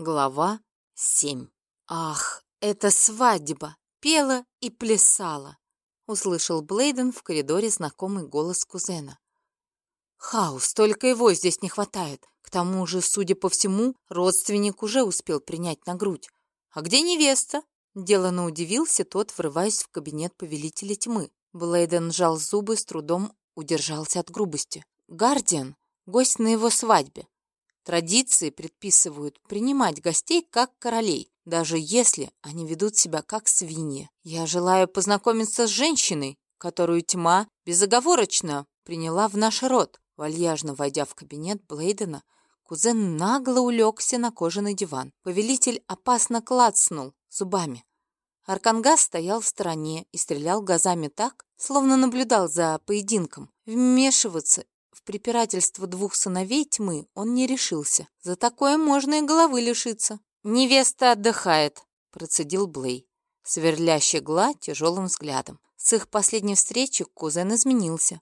Глава 7 «Ах, это свадьба!» Пела и плясала. Услышал Блейден в коридоре знакомый голос кузена. Хаус, только его здесь не хватает. К тому же, судя по всему, родственник уже успел принять на грудь. А где невеста? Делано удивился тот, врываясь в кабинет повелителя тьмы. Блейден сжал зубы, с трудом удержался от грубости. Гардиан — гость на его свадьбе. Традиции предписывают принимать гостей как королей, даже если они ведут себя как свиньи. Я желаю познакомиться с женщиной, которую тьма безоговорочно приняла в наш род. Вальяжно войдя в кабинет Блейдена, кузен нагло улегся на кожаный диван. Повелитель опасно клацнул зубами. Аркангас стоял в стороне и стрелял глазами так, словно наблюдал за поединком. Вмешиваться препирательство двух сыновей тьмы он не решился. За такое можно и головы лишиться. «Невеста отдыхает», — процедил Блей, сверлящий Гла тяжелым взглядом. С их последней встречи кузен изменился.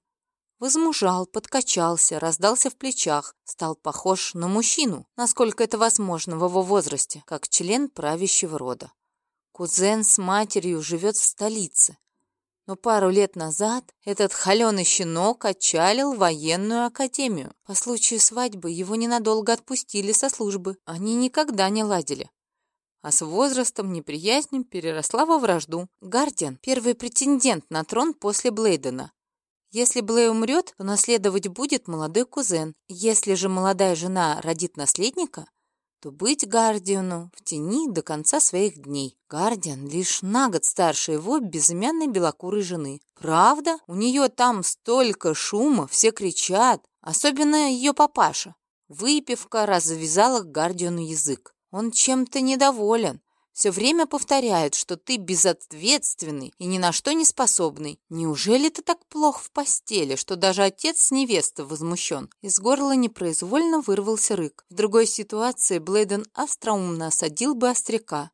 Возмужал, подкачался, раздался в плечах, стал похож на мужчину, насколько это возможно в его возрасте, как член правящего рода. Кузен с матерью живет в столице, но пару лет назад этот холеный щенок отчалил военную академию. По случаю свадьбы его ненадолго отпустили со службы. Они никогда не ладили. А с возрастом неприязнь переросла во вражду. Гардиан — первый претендент на трон после Блейдена. Если Блей умрет, то наследовать будет молодой кузен. Если же молодая жена родит наследника, то быть Гардиану в тени до конца своих дней. Гардиан лишь на год старше его безымянной белокурой жены. Правда, у нее там столько шума, все кричат, особенно ее папаша. Выпивка развязала Гардиану язык. Он чем-то недоволен, все время повторяют, что ты безответственный и ни на что не способный. Неужели ты так плох в постели, что даже отец с невестой возмущен? Из горла непроизвольно вырвался рык. В другой ситуации Блейден остроумно осадил бы остряка.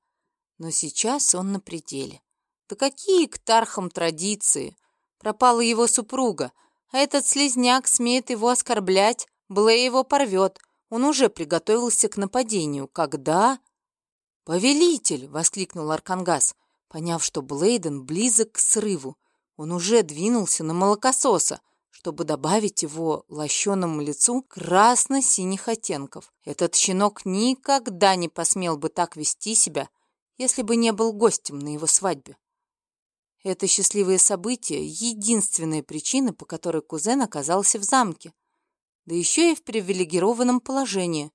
Но сейчас он на пределе. Да какие к тархам традиции? Пропала его супруга, а этот слезняк смеет его оскорблять. Блей его порвет. Он уже приготовился к нападению. Когда? «Повелитель!» — воскликнул Аркангас, поняв, что Блейден близок к срыву. Он уже двинулся на молокососа, чтобы добавить его лощеному лицу красно-синих оттенков. Этот щенок никогда не посмел бы так вести себя, если бы не был гостем на его свадьбе. Это счастливое событие — единственная причина, по которой кузен оказался в замке, да еще и в привилегированном положении.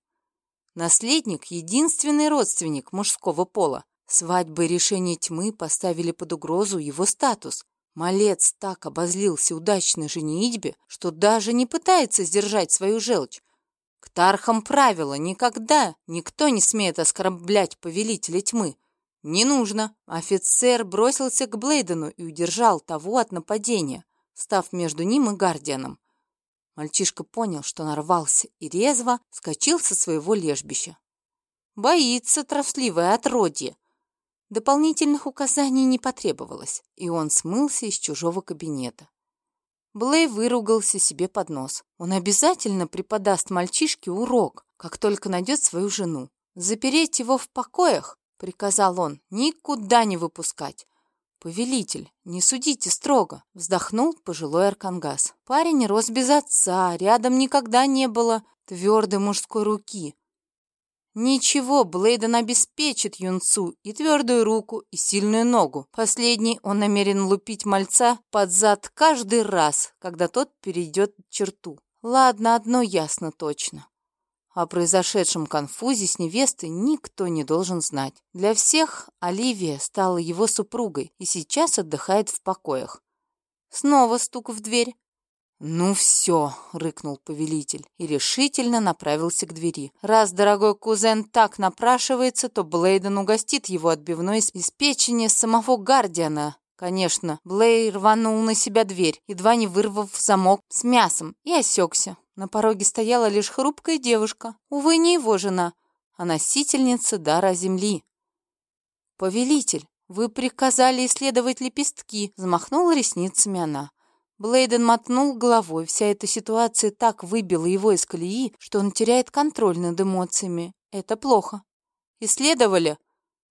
Наследник — единственный родственник мужского пола. Свадьбы и решение тьмы поставили под угрозу его статус. Малец так обозлился удачной женитьбе, что даже не пытается сдержать свою желчь. К тархам правила никогда никто не смеет оскорблять повелителя тьмы. Не нужно. Офицер бросился к Блейдену и удержал того от нападения, став между ним и Гардианом. Мальчишка понял, что нарвался, и резво вскочил со своего лежбища. Боится трусливое отродье. Дополнительных указаний не потребовалось, и он смылся из чужого кабинета. Блей выругался себе под нос. Он обязательно преподаст мальчишке урок, как только найдет свою жену. «Запереть его в покоях», — приказал он, — «никуда не выпускать. «Повелитель, не судите строго», — вздохнул пожилой Аркангас. Парень рос без отца, рядом никогда не было твердой мужской руки. Ничего, Блейден обеспечит юнцу и твердую руку, и сильную ногу. Последний он намерен лупить мальца под зад каждый раз, когда тот перейдет черту. Ладно, одно ясно точно. О произошедшем конфузе с невестой никто не должен знать. Для всех Оливия стала его супругой и сейчас отдыхает в покоях. Снова стук в дверь. «Ну все», — рыкнул повелитель и решительно направился к двери. «Раз дорогой кузен так напрашивается, то Блейден угостит его отбивной из печени самого Гардиана, Конечно, Блей рванул на себя дверь, едва не вырвав замок с мясом, и осекся. На пороге стояла лишь хрупкая девушка. Увы, не его жена, а носительница дара земли. «Повелитель, вы приказали исследовать лепестки», — взмахнула ресницами она. Блейден мотнул головой. Вся эта ситуация так выбила его из колеи, что он теряет контроль над эмоциями. Это плохо. исследовали?»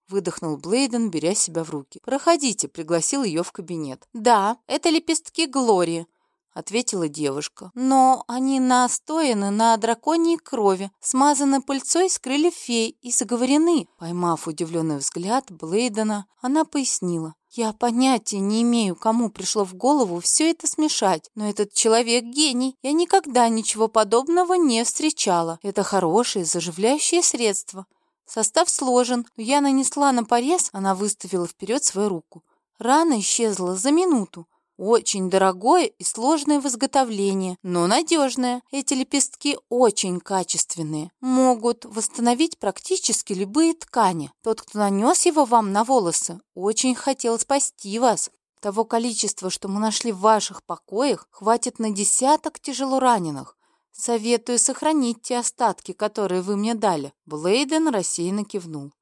Выдохнул Блейден, беря себя в руки. «Проходите», — пригласил ее в кабинет. «Да, это лепестки Глории», — ответила девушка. «Но они настояны на драконьей крови, смазаны пыльцой с крыльев фей и заговорены». Поймав удивленный взгляд Блейдена, она пояснила. Я понятия не имею, кому пришло в голову все это смешать, но этот человек гений. Я никогда ничего подобного не встречала. Это хорошее заживляющее средство. Состав сложен, я нанесла на порез, она выставила вперед свою руку. Рана исчезла за минуту. Очень дорогое и сложное в изготовлении, но надежное. Эти лепестки очень качественные. Могут восстановить практически любые ткани. Тот, кто нанес его вам на волосы, очень хотел спасти вас. Того количества, что мы нашли в ваших покоях, хватит на десяток тяжело раненых. Советую сохранить те остатки, которые вы мне дали. Блейден рассеянно кивнул.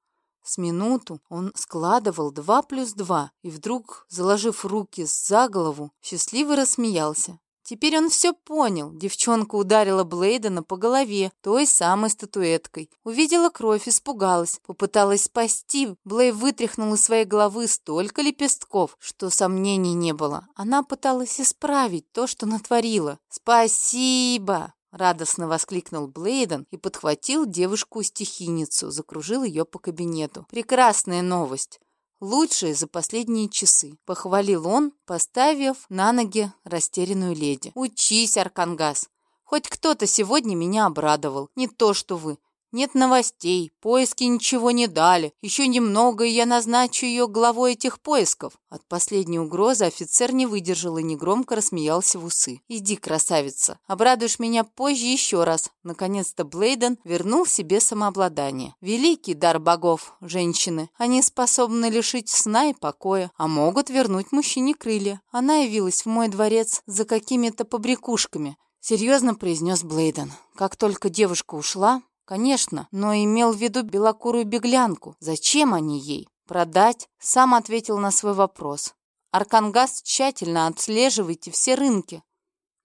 С минуту он складывал два плюс два и вдруг, заложив руки за голову, счастливо рассмеялся. Теперь он все понял. Девчонка ударила Блейдена по голове той самой статуэткой. Увидела кровь, испугалась, попыталась спасти. Блей вытряхнул из своей головы столько лепестков, что сомнений не было. Она пыталась исправить то, что натворила. «Спасибо!» Радостно воскликнул Блейден и подхватил девушку-стихийницу, закружил ее по кабинету. «Прекрасная новость! Лучшая за последние часы!» — похвалил он, поставив на ноги растерянную леди. «Учись, Аркангас! Хоть кто-то сегодня меня обрадовал, не то что вы. Нет новостей, поиски ничего не дали. Еще немного, и я назначу ее главой этих поисков. От последней угрозы офицер не выдержал и негромко рассмеялся в усы. «Иди, красавица, обрадуешь меня позже еще раз». Наконец-то Блейден вернул себе самообладание. Великий дар богов, женщины. Они способны лишить сна и покоя, а могут вернуть мужчине крылья. Она явилась в мой дворец за какими-то побрякушками. Серьезно произнес Блейден. Как только девушка ушла, Конечно, но имел в виду белокурую беглянку. Зачем они ей? Продать? Сам ответил на свой вопрос. Аркангас тщательно отслеживайте все рынки,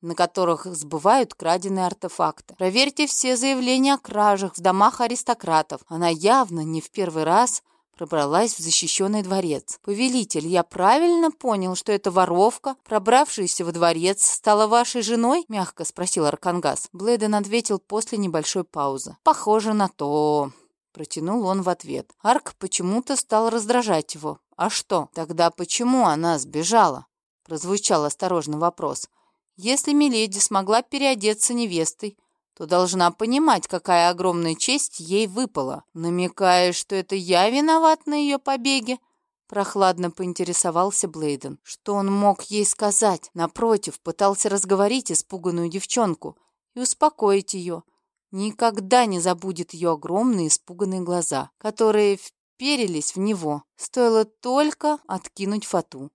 на которых сбывают краденые артефакты. Проверьте все заявления о кражах в домах аристократов. Она явно не в первый раз пробралась в защищенный дворец. «Повелитель, я правильно понял, что эта воровка, пробравшаяся во дворец, стала вашей женой?» — мягко спросил Аркангас. Блейден ответил после небольшой паузы. «Похоже на то...» — протянул он в ответ. Арк почему-то стал раздражать его. «А что? Тогда почему она сбежала?» — прозвучал осторожный вопрос. «Если Миледи смогла переодеться невестой, то должна понимать, какая огромная честь ей выпала. Намекая, что это я виноват на ее побеге, прохладно поинтересовался Блейден. Что он мог ей сказать? Напротив, пытался разговорить испуганную девчонку и успокоить ее. Никогда не забудет ее огромные испуганные глаза, которые вперились в него. Стоило только откинуть фату.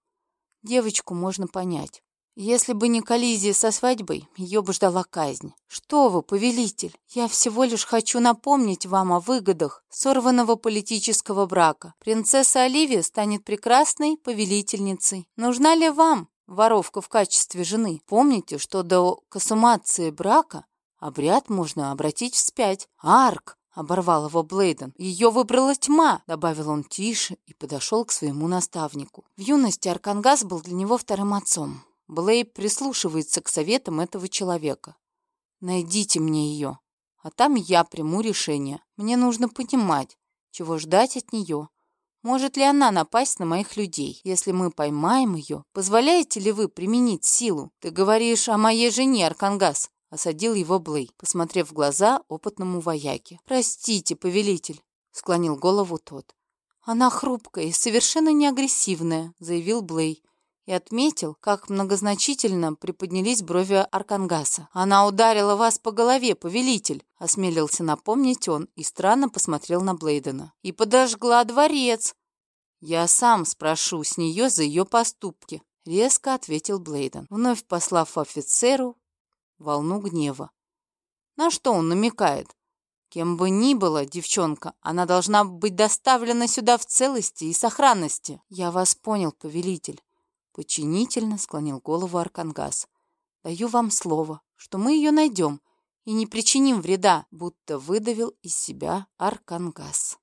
Девочку можно понять. Если бы не коллизия со свадьбой, ее бы ждала казнь. Что вы, повелитель, я всего лишь хочу напомнить вам о выгодах сорванного политического брака. Принцесса Оливия станет прекрасной повелительницей. Нужна ли вам воровка в качестве жены? Помните, что до консумации брака обряд можно обратить вспять. Арк, — оборвал его Блейден. «Ее выбрала тьма», — добавил он тише и подошел к своему наставнику. В юности Аркангас был для него вторым отцом. Блейб прислушивается к советам этого человека. Найдите мне ее, а там я приму решение. Мне нужно понимать, чего ждать от нее. Может ли она напасть на моих людей? Если мы поймаем ее, позволяете ли вы применить силу? Ты говоришь о моей жене, Аркангас, осадил его Блей, посмотрев в глаза опытному вояке. «Простите, повелитель», — склонил голову тот. «Она хрупкая и совершенно не агрессивная», — заявил Блей и отметил, как многозначительно приподнялись брови Аркангаса. «Она ударила вас по голове, повелитель!» — осмелился напомнить он и странно посмотрел на Блейдена. «И подожгла дворец!» «Я сам спрошу с нее за ее поступки», — резко ответил Блейден, вновь послав офицеру волну гнева. На что он намекает? Кем бы ни была девчонка, она должна быть доставлена сюда в целости и сохранности. Я вас понял, повелитель. Почтительно склонил голову Аркангас. «Даю вам слово, что мы ее найдем и не причиним вреда», будто выдавил из себя Аркангас.